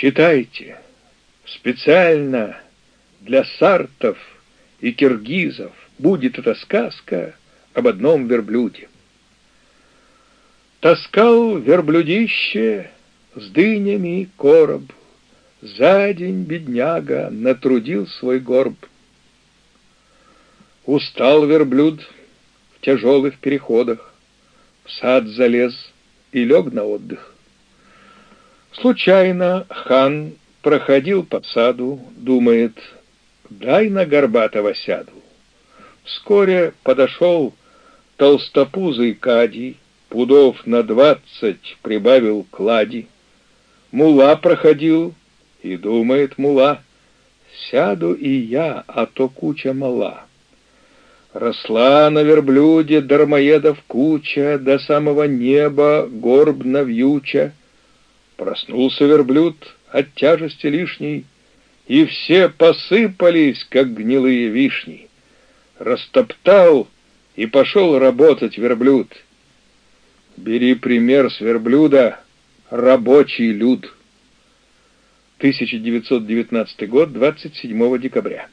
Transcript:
Читайте. Специально для сартов и киргизов будет эта сказка об одном верблюде. Таскал верблюдище с дынями короб, За день бедняга натрудил свой горб. Устал верблюд в тяжелых переходах, В сад залез и лег на отдых. Случайно хан проходил по саду, думает, дай на горбатого сяду. Вскоре подошел толстопузый кадий, пудов на двадцать прибавил клади. Мула проходил, и думает мула, сяду и я, а то куча мала. Росла на верблюде дармоедов куча, до самого неба горбно вьюча. Проснулся верблюд от тяжести лишней, и все посыпались, как гнилые вишни. Растоптал и пошел работать верблюд. Бери пример с верблюда, рабочий люд. 1919 год, 27 декабря.